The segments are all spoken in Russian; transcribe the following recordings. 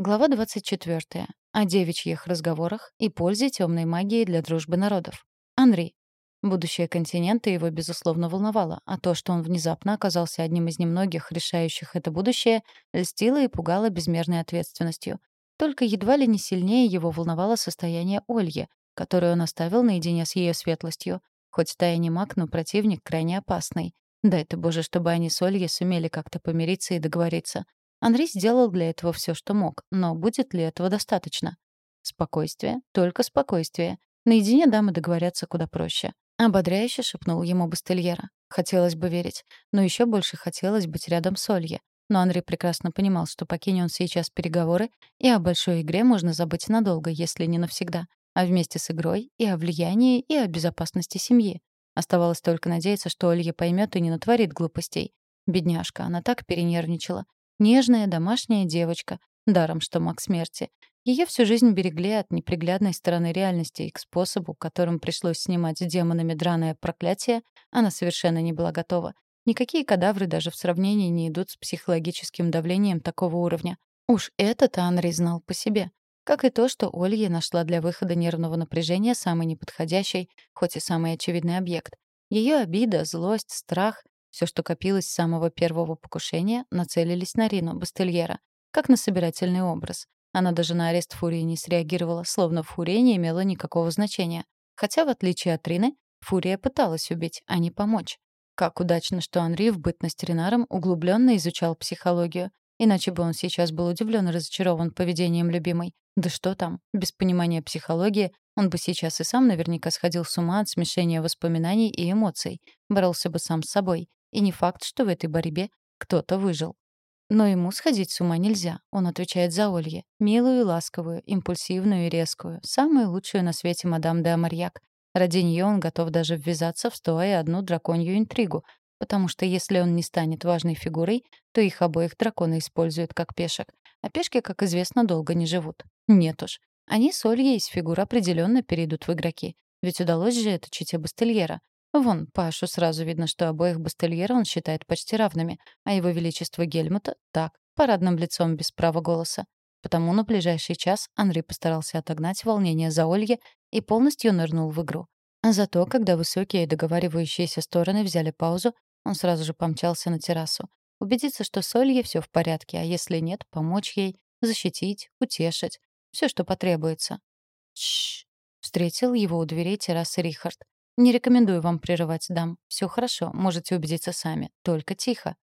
Глава 24. О девичьих разговорах и пользе темной магии для дружбы народов. Анри. Будущее континента его, безусловно, волновало, а то, что он внезапно оказался одним из немногих решающих это будущее, льстило и пугало безмерной ответственностью. Только едва ли не сильнее его волновало состояние Ольги, которую он оставил наедине с ее светлостью. Хоть та и не маг, но противник крайне опасный. Дай-то Боже, чтобы они с Ольгой сумели как-то помириться и договориться. Андрей сделал для этого все, что мог, но будет ли этого достаточно? Спокойствие, только спокойствие. Наедине дамы договорятся куда проще. Ободряюще шепнул ему Бастельера. Хотелось бы верить, но еще больше хотелось быть рядом с Ольей. Но Андрей прекрасно понимал, что покинет он сейчас переговоры, и о большой игре можно забыть надолго, если не навсегда, а вместе с игрой и о влиянии, и о безопасности семьи. Оставалось только надеяться, что Олья поймет и не натворит глупостей. Бедняжка, она так перенервничала. Нежная домашняя девочка, даром что маг смерти. Ее всю жизнь берегли от неприглядной стороны реальности и к способу, которым пришлось снимать с демонами драное проклятие, она совершенно не была готова. Никакие кадавры даже в сравнении не идут с психологическим давлением такого уровня. Уж это-то Анри знал по себе. Как и то, что Олья нашла для выхода нервного напряжения самый неподходящий, хоть и самый очевидный объект. Ее обида, злость, страх все, что копилось с самого первого покушения, нацелились на Рину Бастельера, как на собирательный образ. Она даже на арест Фурии не среагировала, словно Фурия не имела никакого значения. Хотя, в отличие от Рины, Фурия пыталась убить, а не помочь. Как удачно, что Анри в бытность Ринаром углубленно изучал психологию. Иначе бы он сейчас был удивлен и разочарован поведением любимой. Да что там, без понимания психологии он бы сейчас и сам наверняка сходил с ума от смешения воспоминаний и эмоций, боролся бы сам с собой. И не факт, что в этой борьбе кто-то выжил. Но ему сходить с ума нельзя. Он отвечает за Олье. Милую и ласковую, импульсивную и резкую. Самую лучшую на свете мадам де Амарьяк. Ради нее он готов даже ввязаться в сто и одну драконью интригу. Потому что если он не станет важной фигурой, то их обоих драконы используют как пешек. А пешки, как известно, долго не живут. Нет уж. Они с Ольей из фигур определенно перейдут в игроки. Ведь удалось же это чите Бастельера. Вон, Пашу сразу видно, что обоих Бастельера он считает почти равными, а его величество Гельмута — так, парадным лицом без права голоса. Потому на ближайший час Анри постарался отогнать волнение за Ольги и полностью нырнул в игру. Зато, когда высокие договаривающиеся стороны взяли паузу, он сразу же помчался на террасу. Убедиться, что с Ольей все в порядке, а если нет, помочь ей, защитить, утешить. все, что потребуется. Тш! Встретил его у дверей террасы Рихард. Не рекомендую вам прерывать дам. Все хорошо, можете убедиться сами. Только тихо.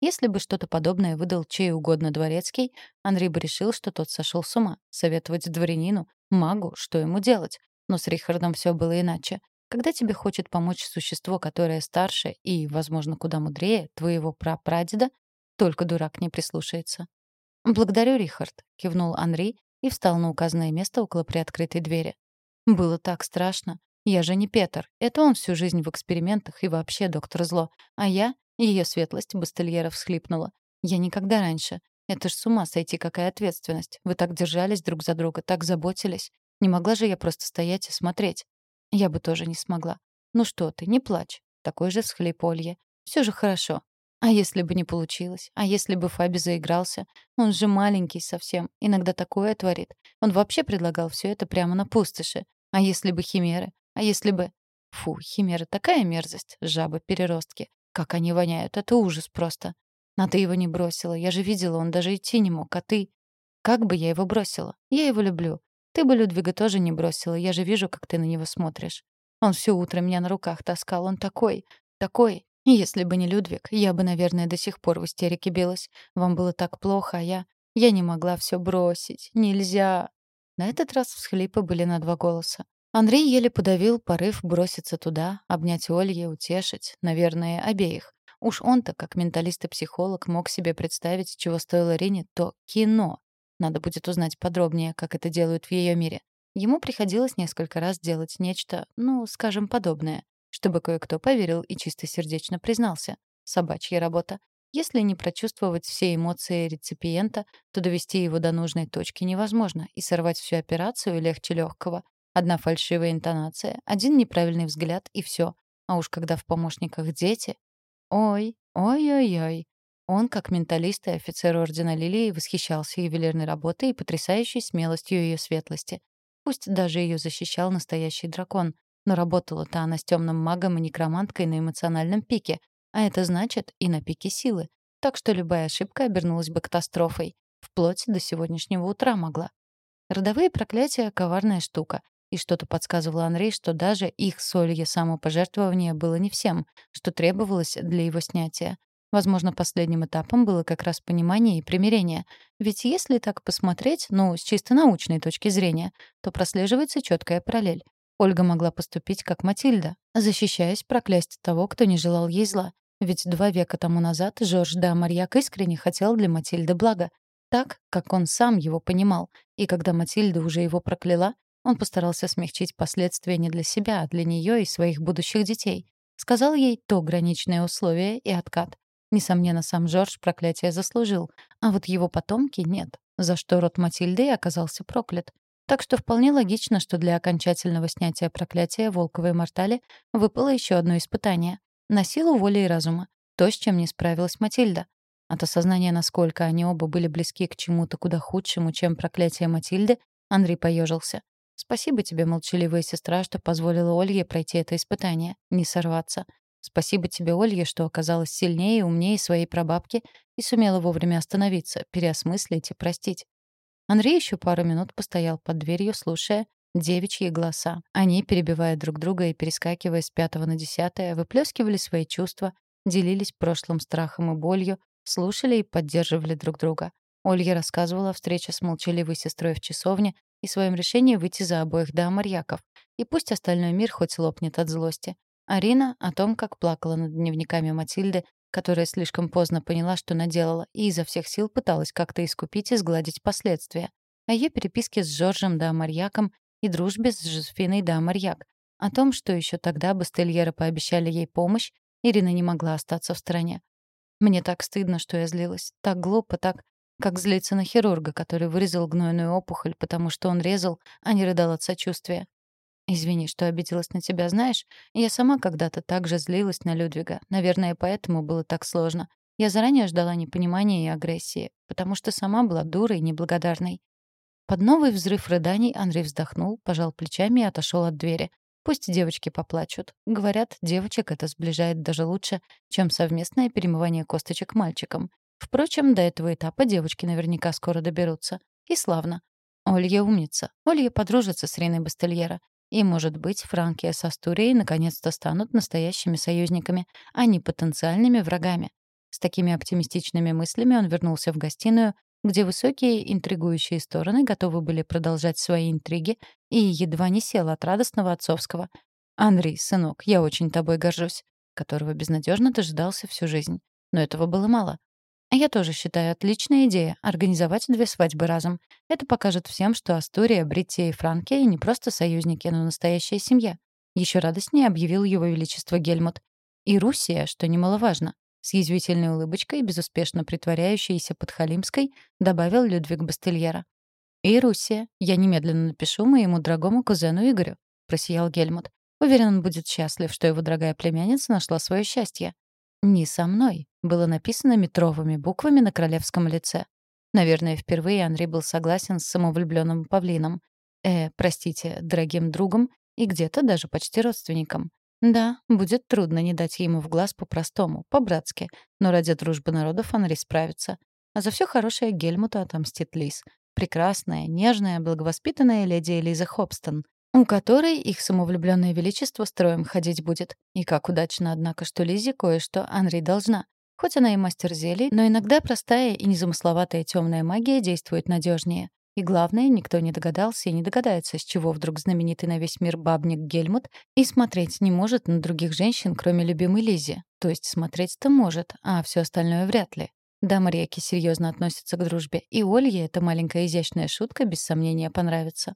Если бы что-то подобное выдал чей угодно дворецкий, Андрей бы решил, что тот сошел с ума. Советовать дворянину, магу, что ему делать. Но с Рихардом все было иначе. Когда тебе хочет помочь существо, которое старше и, возможно, куда мудрее твоего прапрадеда, только дурак не прислушается. «Благодарю, Рихард», — кивнул Анри и встал на указанное место около приоткрытой двери. Было так страшно. Я же не Петр. Это он всю жизнь в экспериментах и вообще доктор зло. А я, ее светлость, Бастельера всхлипнула. Я никогда раньше. Это ж с ума сойти, какая ответственность. Вы так держались друг за друга, так заботились. Не могла же я просто стоять и смотреть. Я бы тоже не смогла. Ну что ты, не плачь. Такой же всхлип Олья. Все же хорошо. А если бы не получилось? А если бы Фаби заигрался? Он же маленький совсем. Иногда такое творит. Он вообще предлагал все это прямо на пустоши. А если бы химеры? А если бы... Фу, химера такая мерзость, жабы-переростки. Как они воняют, это ужас просто. Но ты его не бросила, я же видела, он даже идти не мог, а ты... Как бы я его бросила? Я его люблю. Ты бы Людвига тоже не бросила, я же вижу, как ты на него смотришь. Он все утро меня на руках таскал, он такой, такой. Если бы не Людвиг, я бы, наверное, до сих пор в истерике билась. Вам было так плохо, а я... Я не могла все бросить. Нельзя. На этот раз всхлипы были на два голоса. Андрей еле подавил порыв броситься туда, обнять Олье, утешить, наверное, обеих. Уж он-то, как менталист и психолог, мог себе представить, чего стоило Рине то кино. Надо будет узнать подробнее, как это делают в ее мире. Ему приходилось несколько раз делать нечто, ну, скажем, подобное, чтобы кое-кто поверил и чистосердечно признался. Собачья работа. Если не прочувствовать все эмоции реципиента, то довести его до нужной точки невозможно, и сорвать всю операцию легче легкого. Одна фальшивая интонация, один неправильный взгляд и все. А уж когда в помощниках дети... Ой, ой-ой-ой. Он, как менталист и офицер Ордена Лилии, восхищался ювелирной работой и потрясающей смелостью ее светлости. Пусть даже ее защищал настоящий дракон, но работала-то она с темным магом и некроманткой на эмоциональном пике, а это значит и на пике силы. Так что любая ошибка обернулась бы катастрофой. Вплоть до сегодняшнего утра могла. Родовые проклятия — коварная штука. И что-то подсказывало Андрей, что даже их солье самопожертвование было не всем, что требовалось для его снятия. Возможно, последним этапом было как раз понимание и примирение. Ведь если так посмотреть, ну, с чисто научной точки зрения, то прослеживается четкая параллель. Ольга могла поступить как Матильда, защищаясь проклясть того, кто не желал ей зла. Ведь два века тому назад Жорж да Марьяк искренне хотел для Матильды блага, так, как он сам его понимал. И когда Матильда уже его прокляла, он постарался смягчить последствия не для себя, а для нее и своих будущих детей. Сказал ей то граничное условие и откат. Несомненно, сам Жорж проклятие заслужил, а вот его потомки нет, за что род Матильды оказался проклят. Так что вполне логично, что для окончательного снятия проклятия Волковой Мортали выпало еще одно испытание — на силу воли и разума, то, с чем не справилась Матильда. От осознания, насколько они оба были близки к чему-то куда худшему, чем проклятие Матильды, Андрей поежился. «Спасибо тебе, молчаливая сестра, что позволила Ольге пройти это испытание, не сорваться. Спасибо тебе, Ольге, что оказалась сильнее и умнее своей прабабки и сумела вовремя остановиться, переосмыслить и простить. Андрей еще пару минут постоял под дверью, слушая девичьи голоса. Они, перебивая друг друга и перескакивая с пятого на десятое, выплескивали свои чувства, делились прошлым страхом и болью, слушали и поддерживали друг друга. Ольга рассказывала о встрече с молчаливой сестрой в часовне и своем решении выйти за обоих до Амарьяков. И пусть остальной мир хоть лопнет от злости. Арина о том, как плакала над дневниками Матильды, которая слишком поздно поняла, что наделала, и изо всех сил пыталась как-то искупить и сгладить последствия. О ее переписке с Жоржем да Марьяком и дружбе с Жозефиной да Марьяк. О том, что еще тогда Бастельера пообещали ей помощь, Ирина не могла остаться в стороне. Мне так стыдно, что я злилась. Так глупо, так... Как злиться на хирурга, который вырезал гнойную опухоль, потому что он резал, а не рыдал от сочувствия. Извини, что обиделась на тебя, знаешь? Я сама когда-то так же злилась на Людвига. Наверное, поэтому было так сложно. Я заранее ждала непонимания и агрессии, потому что сама была дурой и неблагодарной. Под новый взрыв рыданий Андрей вздохнул, пожал плечами и отошел от двери. Пусть девочки поплачут. Говорят, девочек это сближает даже лучше, чем совместное перемывание косточек мальчикам. Впрочем, до этого этапа девочки наверняка скоро доберутся. И славно. Олья умница. Олья подружится с Риной Бастельера. И, может быть, Франкия с Астурией наконец-то станут настоящими союзниками, а не потенциальными врагами. С такими оптимистичными мыслями он вернулся в гостиную, где высокие интригующие стороны готовы были продолжать свои интриги, и едва не сел от радостного отцовского. «Андрей, сынок, я очень тобой горжусь», которого безнадежно дожидался всю жизнь. Но этого было мало. Я тоже считаю отличная идея — организовать две свадьбы разом. Это покажет всем, что Астурия, Бриттия и Франкия не просто союзники, но настоящая семья. Еще радостнее объявил его величество Гельмут. И Руссия, что немаловажно. С язвительной улыбочкой, безуспешно притворяющейся под Халимской, добавил Людвиг Бастельера. «И Руссия. Я немедленно напишу моему дорогому кузену Игорю», — просиял Гельмут. «Уверен, он будет счастлив, что его дорогая племянница нашла свое счастье». «Не со мной», было написано метровыми буквами на королевском лице. Наверное, впервые Андрей был согласен с самовлюбленным павлином. Э, простите, дорогим другом и где-то даже почти родственником. Да, будет трудно не дать ему в глаз по-простому, по-братски, но ради дружбы народов Андрей справится. А за все хорошее Гельмуту отомстит Лис. Прекрасная, нежная, благовоспитанная леди Элиза Хобстон, у которой их самовлюбленное величество строем ходить будет. И как удачно, однако, что Лизе кое-что Анри должна. Хоть она и мастер зелий, но иногда простая и незамысловатая темная магия действует надежнее. И главное, никто не догадался и не догадается, с чего вдруг знаменитый на весь мир бабник Гельмут и смотреть не может на других женщин, кроме любимой Лизи. То есть смотреть-то может, а все остальное вряд ли. Дама реки серьезно относится к дружбе, и Ольге эта маленькая изящная шутка без сомнения понравится.